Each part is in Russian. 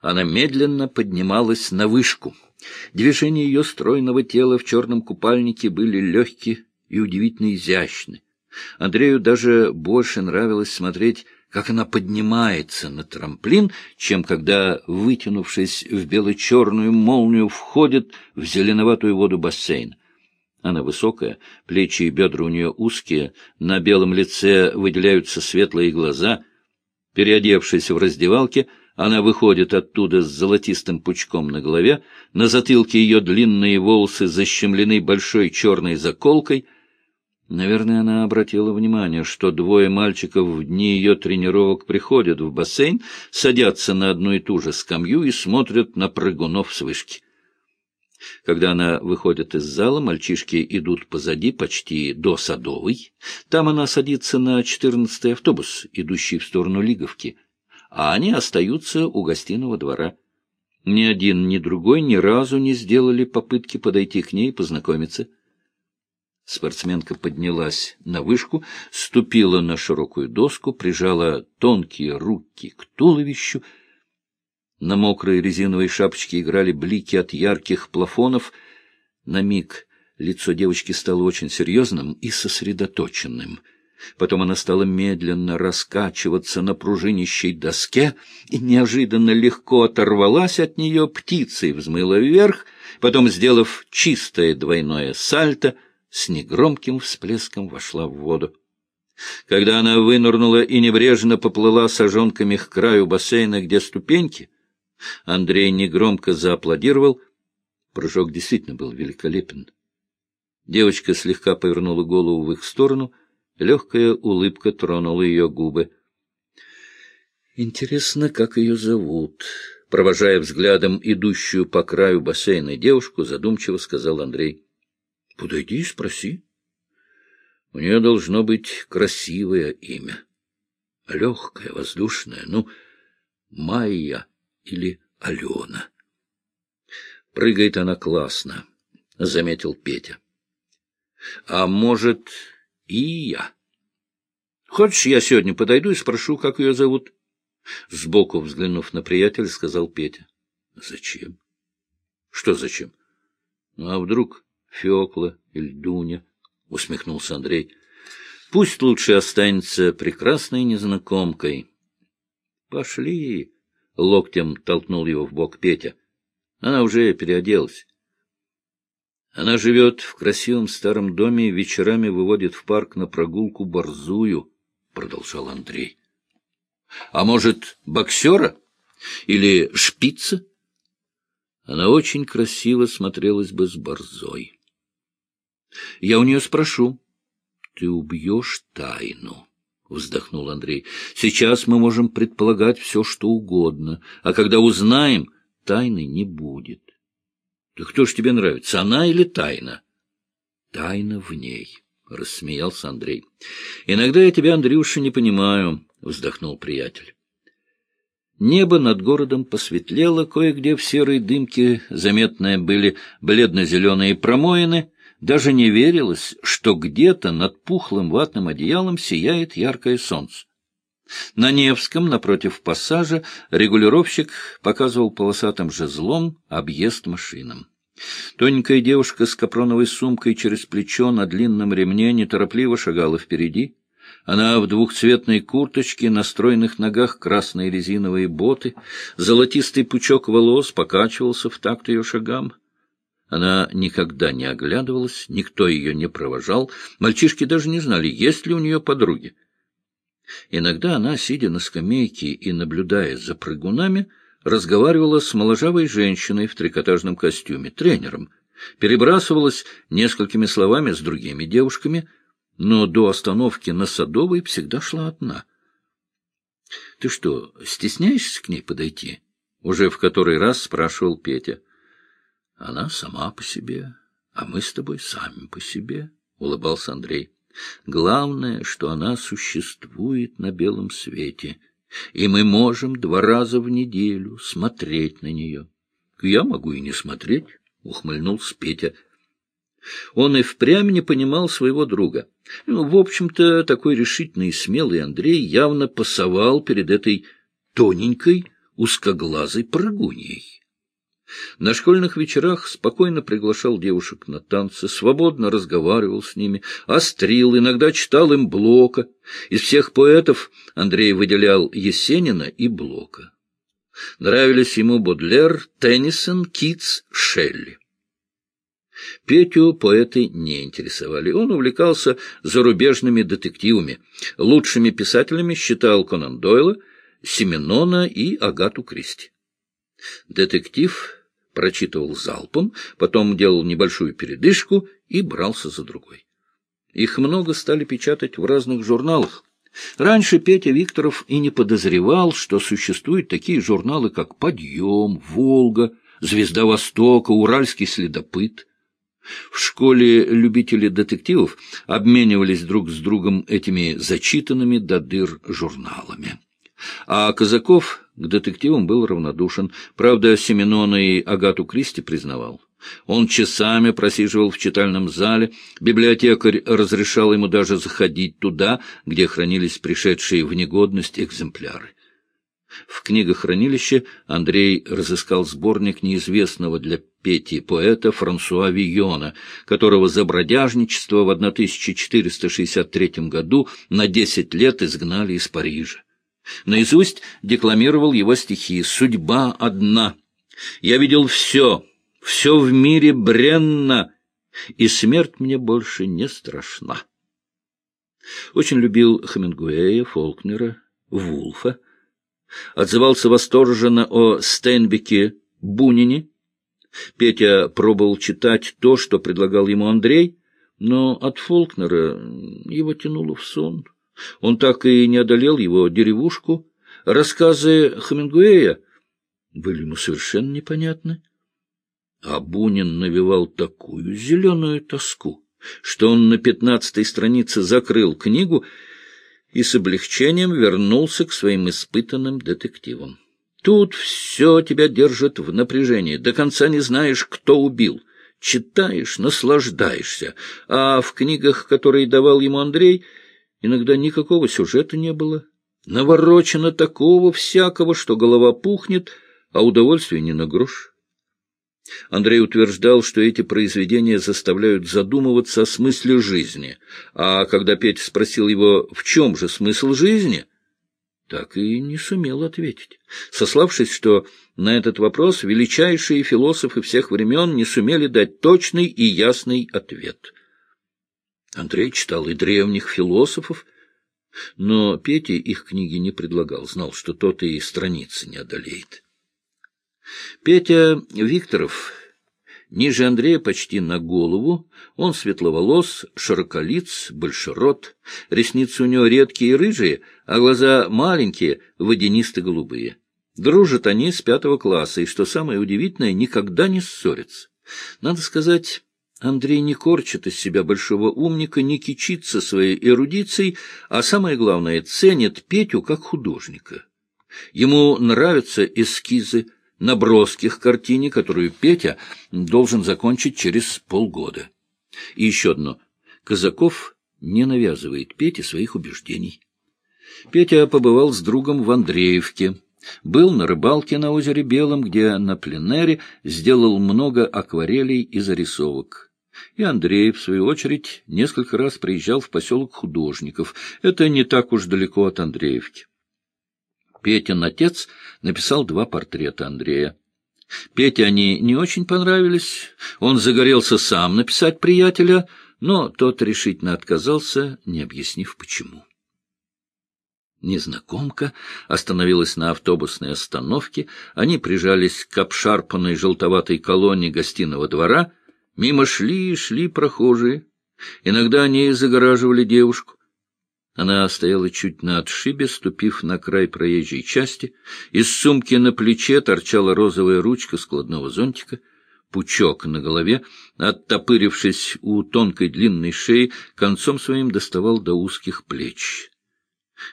Она медленно поднималась на вышку. Движения ее стройного тела в черном купальнике были легкие и удивительно изящны. Андрею даже больше нравилось смотреть, как она поднимается на трамплин, чем когда, вытянувшись в бело-черную молнию, входит в зеленоватую воду бассейна. Она высокая, плечи и бедра у нее узкие, на белом лице выделяются светлые глаза. Переодевшись в раздевалке, она выходит оттуда с золотистым пучком на голове, на затылке ее длинные волосы защемлены большой черной заколкой. Наверное, она обратила внимание, что двое мальчиков в дни ее тренировок приходят в бассейн, садятся на одну и ту же скамью и смотрят на прыгунов с вышки. Когда она выходит из зала, мальчишки идут позади, почти до Садовой. Там она садится на четырнадцатый автобус, идущий в сторону Лиговки, а они остаются у гостиного двора. Ни один, ни другой ни разу не сделали попытки подойти к ней и познакомиться. Спортсменка поднялась на вышку, ступила на широкую доску, прижала тонкие руки к туловищу, на мокрой резиновой шапочке играли блики от ярких плафонов. На миг лицо девочки стало очень серьезным и сосредоточенным. Потом она стала медленно раскачиваться на пружинищей доске и неожиданно легко оторвалась от нее, птицей взмыла вверх, потом, сделав чистое двойное сальто, с негромким всплеском вошла в воду. Когда она вынырнула и небрежно поплыла сажонками к краю бассейна, где ступеньки, Андрей негромко зааплодировал. Прыжок действительно был великолепен. Девочка слегка повернула голову в их сторону, легкая улыбка тронула ее губы. «Интересно, как ее зовут?» Провожая взглядом идущую по краю бассейна девушку, задумчиво сказал Андрей. — Подойди и спроси. У нее должно быть красивое имя. Легкое, воздушное, ну, Майя или Алена. Прыгает она классно, — заметил Петя. А может, и я? Хочешь, я сегодня подойду и спрошу, как ее зовут? Сбоку взглянув на приятеля, сказал Петя. Зачем? Что зачем? Ну, а вдруг Фёкла или Дуня? Усмехнулся Андрей. Пусть лучше останется прекрасной незнакомкой. Пошли, Локтем толкнул его в бок Петя. Она уже переоделась. Она живет в красивом старом доме и вечерами выводит в парк на прогулку борзую, — продолжал Андрей. — А может, боксера? Или шпица? Она очень красиво смотрелась бы с борзой. Я у нее спрошу. Ты убьешь тайну. — вздохнул Андрей. — Сейчас мы можем предполагать все, что угодно, а когда узнаем, тайны не будет. — Да кто ж тебе нравится, она или тайна? — Тайна в ней, — рассмеялся Андрей. — Иногда я тебя, Андрюша, не понимаю, — вздохнул приятель. Небо над городом посветлело, кое-где в серой дымке заметные были бледно-зеленые промоины — даже не верилось, что где-то над пухлым ватным одеялом сияет яркое солнце. На Невском, напротив пассажа, регулировщик показывал полосатым жезлом объезд машинам. Тоненькая девушка с капроновой сумкой через плечо на длинном ремне неторопливо шагала впереди. Она в двухцветной курточке, на стройных ногах красные резиновые боты, золотистый пучок волос покачивался в такт ее шагам. Она никогда не оглядывалась, никто ее не провожал, мальчишки даже не знали, есть ли у нее подруги. Иногда она, сидя на скамейке и наблюдая за прыгунами, разговаривала с моложавой женщиной в трикотажном костюме, тренером, перебрасывалась несколькими словами с другими девушками, но до остановки на Садовой всегда шла одна. — Ты что, стесняешься к ней подойти? — уже в который раз спрашивал Петя. — она сама по себе, а мы с тобой сами по себе, — улыбался Андрей. Главное, что она существует на белом свете, и мы можем два раза в неделю смотреть на нее. — Я могу и не смотреть, — ухмыльнулся Петя. Он и впрямь не понимал своего друга. Ну, в общем-то, такой решительный и смелый Андрей явно пасовал перед этой тоненькой, узкоглазой прыгуньей. На школьных вечерах спокойно приглашал девушек на танцы, свободно разговаривал с ними, острил, иногда читал им Блока. Из всех поэтов Андрей выделял Есенина и Блока. Нравились ему Бодлер, Теннисон, Китс, Шелли. Петю поэты не интересовали. Он увлекался зарубежными детективами. Лучшими писателями считал Конан Дойла, Семенона и Агату Кристи. Детектив прочитывал залпом, потом делал небольшую передышку и брался за другой. Их много стали печатать в разных журналах. Раньше Петя Викторов и не подозревал, что существуют такие журналы, как «Подъем», «Волга», «Звезда Востока», «Уральский следопыт». В школе любители детективов обменивались друг с другом этими зачитанными до дыр журналами. А Казаков к детективам был равнодушен. Правда, Семенона и Агату Кристи признавал. Он часами просиживал в читальном зале, библиотекарь разрешал ему даже заходить туда, где хранились пришедшие в негодность экземпляры. В книгохранилище Андрей разыскал сборник неизвестного для Пети поэта Франсуа Вийона, которого за бродяжничество в 1463 году на десять лет изгнали из Парижа. Наизусть декламировал его стихи «Судьба одна». «Я видел все, все в мире бренно, и смерть мне больше не страшна». Очень любил Хемингуэя, Фолкнера, Вулфа. Отзывался восторженно о Стейнбеке, Бунине. Петя пробовал читать то, что предлагал ему Андрей, но от Фолкнера его тянуло в сон. Он так и не одолел его деревушку. Рассказы Хемингуэя были ему совершенно непонятны. А Бунин навевал такую зеленую тоску, что он на пятнадцатой странице закрыл книгу и с облегчением вернулся к своим испытанным детективам. Тут все тебя держит в напряжении, до конца не знаешь, кто убил. Читаешь, наслаждаешься, а в книгах, которые давал ему Андрей, Иногда никакого сюжета не было. Наворочено такого всякого, что голова пухнет, а удовольствия не на грош. Андрей утверждал, что эти произведения заставляют задумываться о смысле жизни, а когда Петя спросил его, в чем же смысл жизни, так и не сумел ответить, сославшись, что на этот вопрос величайшие философы всех времен не сумели дать точный и ясный ответ. Андрей читал и древних философов, но Пете их книги не предлагал, знал, что тот и страницы не одолеет. Петя Викторов ниже Андрея почти на голову, он светловолос, широколиц, большерот, ресницы у него редкие и рыжие, а глаза маленькие, водянисто-голубые. Дружат они с пятого класса, и, что самое удивительное, никогда не ссорятся. Надо сказать, Андрей не корчит из себя большого умника, не кичится своей эрудицией, а самое главное, ценит Петю как художника. Ему нравятся эскизы, наброски к картине, которую Петя должен закончить через полгода. И еще одно. Казаков не навязывает Пете своих убеждений. Петя побывал с другом в Андреевке. Был на рыбалке на озере Белом, где на пленэре сделал много акварелей и зарисовок. И Андрей, в свою очередь, несколько раз приезжал в поселок художников. Это не так уж далеко от Андреевки. Петин отец написал два портрета Андрея. Пете они не очень понравились. Он загорелся сам написать приятеля, но тот решительно отказался, не объяснив почему. Незнакомка остановилась на автобусной остановке. Они прижались к обшарпанной желтоватой колонне гостиного двора — Мимо шли и шли прохожие. Иногда они загораживали девушку. Она стояла чуть на отшибе, ступив на край проезжей части. Из сумки на плече торчала розовая ручка складного зонтика. Пучок на голове, оттопырившись у тонкой длинной шеи, концом своим доставал до узких плеч.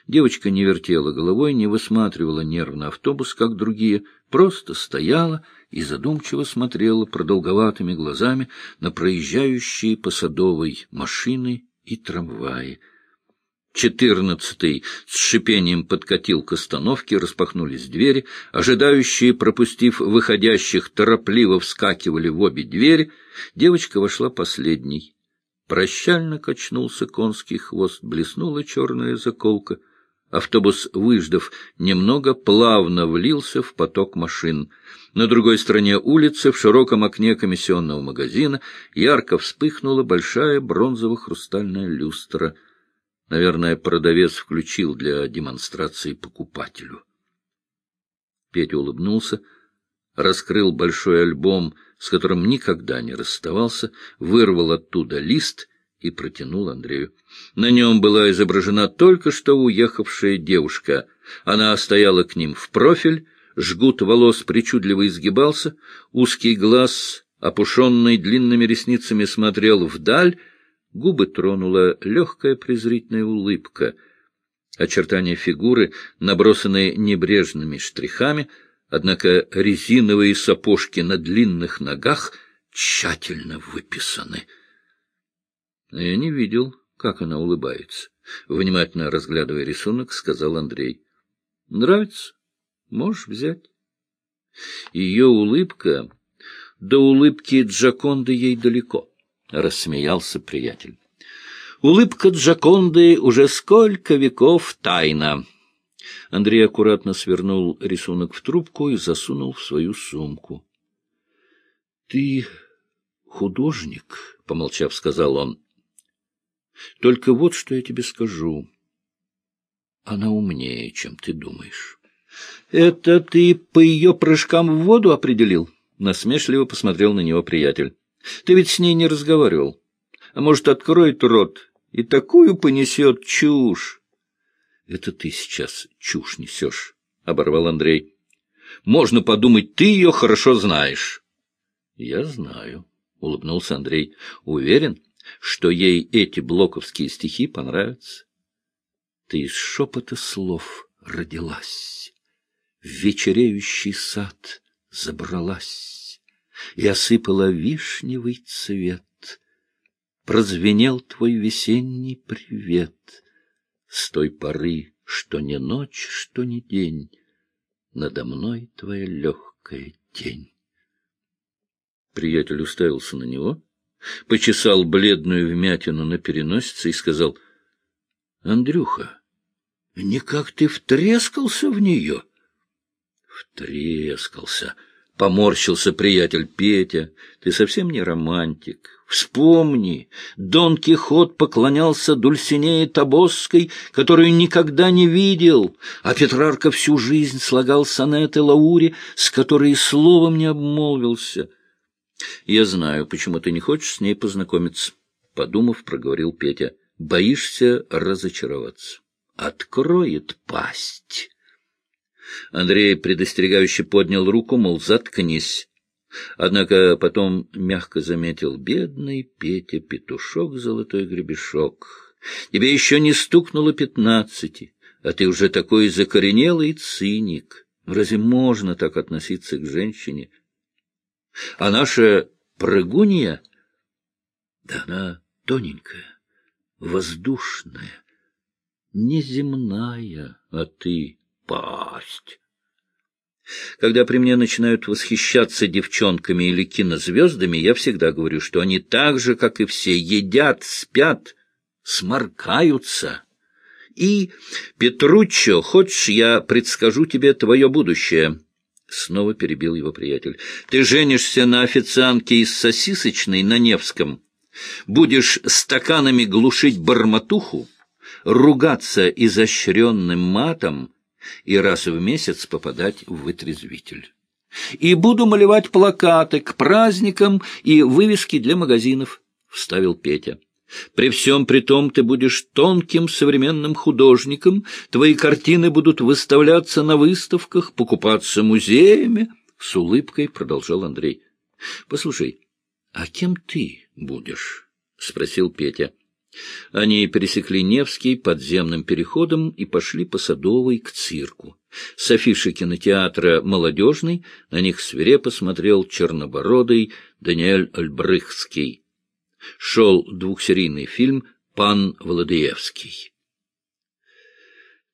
Девочка не вертела головой, не высматривала нервно автобус, как другие, просто стояла и задумчиво смотрела продолговатыми глазами на проезжающие по Садовой машины и трамваи. Четырнадцатый с шипением подкатил к остановке, распахнулись двери. Ожидающие, пропустив выходящих, торопливо вскакивали в обе двери. Девочка вошла последней. Прощально качнулся конский хвост, блеснула черная заколка. Автобус, выждав немного, плавно влился в поток машин. На другой стороне улицы, в широком окне комиссионного магазина, ярко вспыхнула большая бронзово-хрустальная люстра — Наверное, продавец включил для демонстрации покупателю. Петя улыбнулся, раскрыл большой альбом, с которым никогда не расставался, вырвал оттуда лист и протянул Андрею. На нем была изображена только что уехавшая девушка. Она стояла к ним в профиль, жгут волос причудливо изгибался, узкий глаз, опушенный длинными ресницами, смотрел вдаль, Губы тронула легкая презрительная улыбка. Очертания фигуры, набросанные небрежными штрихами, однако резиновые сапожки на длинных ногах тщательно выписаны. Я не видел, как она улыбается. Внимательно разглядывая рисунок, сказал Андрей. — Нравится? Можешь взять. Ее улыбка... До улыбки Джаконды ей далеко. — рассмеялся приятель. Улыбка Джаконды уже сколько веков тайна. Андрей аккуратно свернул рисунок в трубку и засунул в свою сумку. — Ты художник, — помолчав, сказал он. — Только вот что я тебе скажу. Она умнее, чем ты думаешь. — Это ты по ее прыжкам в воду определил? — насмешливо посмотрел на него приятель. Ты ведь с ней не разговаривал. А может, откроет рот и такую понесет чушь. — Это ты сейчас чушь несешь, — оборвал Андрей. — Можно подумать, ты ее хорошо знаешь. — Я знаю, — улыбнулся Андрей. — Уверен, что ей эти блоковские стихи понравятся. Ты из шепота слов родилась, в вечереющий сад забралась и осыпала вишневый цвет. Прозвенел твой весенний привет с той поры, что не ночь, что не день, надо мной твоя легкая тень. Приятель уставился на него, почесал бледную вмятину на переносице и сказал, — Андрюха, никак ты втрескался в нее? — Втрескался, Поморщился приятель Петя. Ты совсем не романтик. Вспомни, Дон Кихот поклонялся Дульсинее Табосской, которую никогда не видел, а Петрарка всю жизнь слагал сонеты Лауре, с которой и словом не обмолвился. Я знаю, почему ты не хочешь с ней познакомиться, — подумав, проговорил Петя. Боишься разочароваться. Откроет пасть. Андрей предостерегающе поднял руку, мол, заткнись. Однако потом мягко заметил, бедный Петя, петушок, золотой гребешок. Тебе еще не стукнуло пятнадцати, а ты уже такой закоренелый циник. Разве можно так относиться к женщине? А наша прыгунья, да она тоненькая, воздушная, неземная, а ты пасть. Когда при мне начинают восхищаться девчонками или кинозвездами, я всегда говорю, что они так же, как и все, едят, спят, сморкаются. И, Петруччо, хочешь, я предскажу тебе твое будущее?» Снова перебил его приятель. «Ты женишься на официантке из сосисочной на Невском. Будешь стаканами глушить барматуху, ругаться изощренным матом, и раз в месяц попадать в вытрезвитель. И буду малевать плакаты к праздникам и вывески для магазинов, — вставил Петя. При всем при том ты будешь тонким современным художником, твои картины будут выставляться на выставках, покупаться музеями, — с улыбкой продолжал Андрей. — Послушай, а кем ты будешь? — спросил Петя. Они пересекли Невский подземным переходом и пошли по Садовой к цирку. С афиши кинотеатра «Молодежный» на них свирепо смотрел чернобородый Даниэль Альбрыхский. Шел двухсерийный фильм «Пан Владыевский».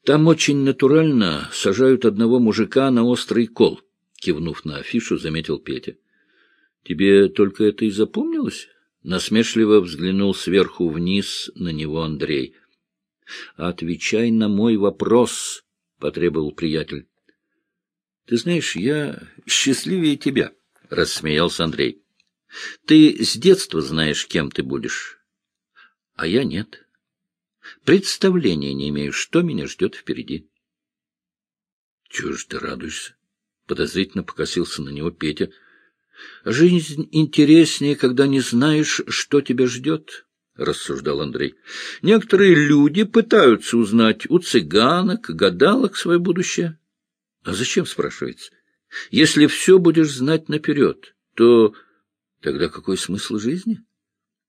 Там очень натурально сажают одного мужика на острый кол, кивнув на афишу, заметил Петя. Тебе только это и запомнилось? Насмешливо взглянул сверху вниз на него Андрей. Отвечай на мой вопрос, потребовал приятель. Ты знаешь, я счастливее тебя, рассмеялся Андрей. Ты с детства знаешь, кем ты будешь, а я нет. Представления не имею, что меня ждет впереди. — Чего ж ты радуешься? — подозрительно покосился на него Петя. — Жизнь интереснее, когда не знаешь, что тебя ждет, — рассуждал Андрей. — Некоторые люди пытаются узнать у цыганок, гадалок свое будущее. А зачем, спрашивается? Если все будешь знать наперед, то тогда какой смысл жизни? —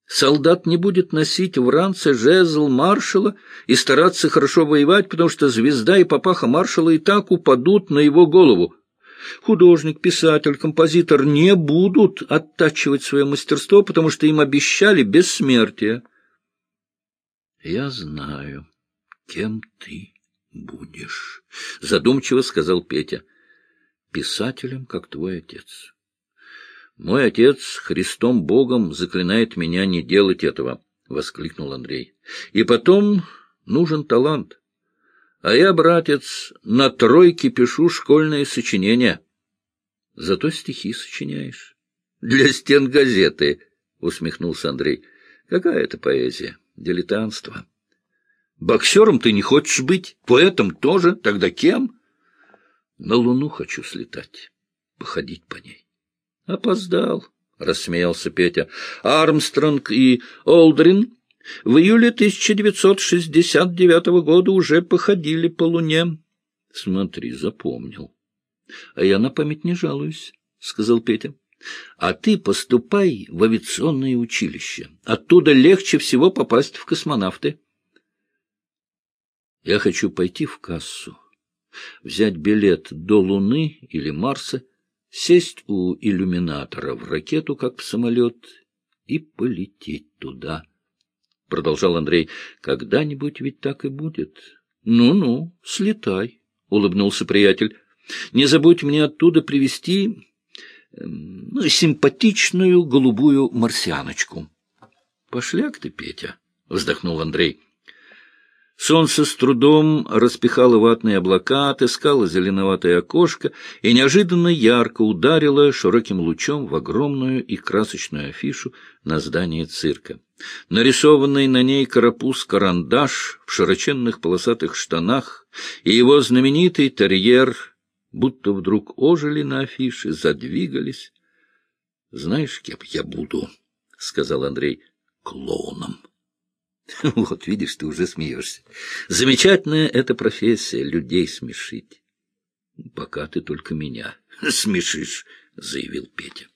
Солдат не будет носить в ранце жезл маршала и стараться хорошо воевать, потому что звезда и папаха маршала и так упадут на его голову. Художник, писатель, композитор не будут оттачивать свое мастерство, потому что им обещали бессмертие. — Я знаю, кем ты будешь, — задумчиво сказал Петя. — Писателем, как твой отец. Мой отец Христом Богом заклинает меня не делать этого, — воскликнул Андрей. И потом нужен талант. А я, братец, на тройке пишу школьные сочинения. Зато стихи сочиняешь. Для стен газеты, — усмехнулся Андрей. Какая это поэзия? Дилетантство. Боксером ты не хочешь быть, поэтом тоже. Тогда кем? На Луну хочу слетать, походить по ней. — Опоздал, — рассмеялся Петя. — Армстронг и Олдрин в июле 1969 года уже походили по Луне. — Смотри, запомнил. — А я на память не жалуюсь, — сказал Петя. — А ты поступай в авиационное училище. Оттуда легче всего попасть в космонавты. Я хочу пойти в кассу, взять билет до Луны или Марса — сесть у иллюминатора в ракету, как в самолет, и полететь туда. Продолжал Андрей. — Когда-нибудь ведь так и будет. Ну — Ну-ну, слетай, — улыбнулся приятель. — Не забудь мне оттуда привезти ну, симпатичную голубую марсианочку. — Пошляк ты, Петя, — вздохнул Андрей. Солнце с трудом распихало ватные облака, отыскало зеленоватое окошко и неожиданно ярко ударило широким лучом в огромную и красочную афишу на здании цирка. Нарисованный на ней карапуз-карандаш в широченных полосатых штанах и его знаменитый терьер будто вдруг ожили на афише, задвигались. — Знаешь, кем я буду? — сказал Андрей. — Клоуном. Вот, видишь, ты уже смеешься. Замечательная эта профессия — людей смешить. Пока ты только меня смешишь, — заявил Петя.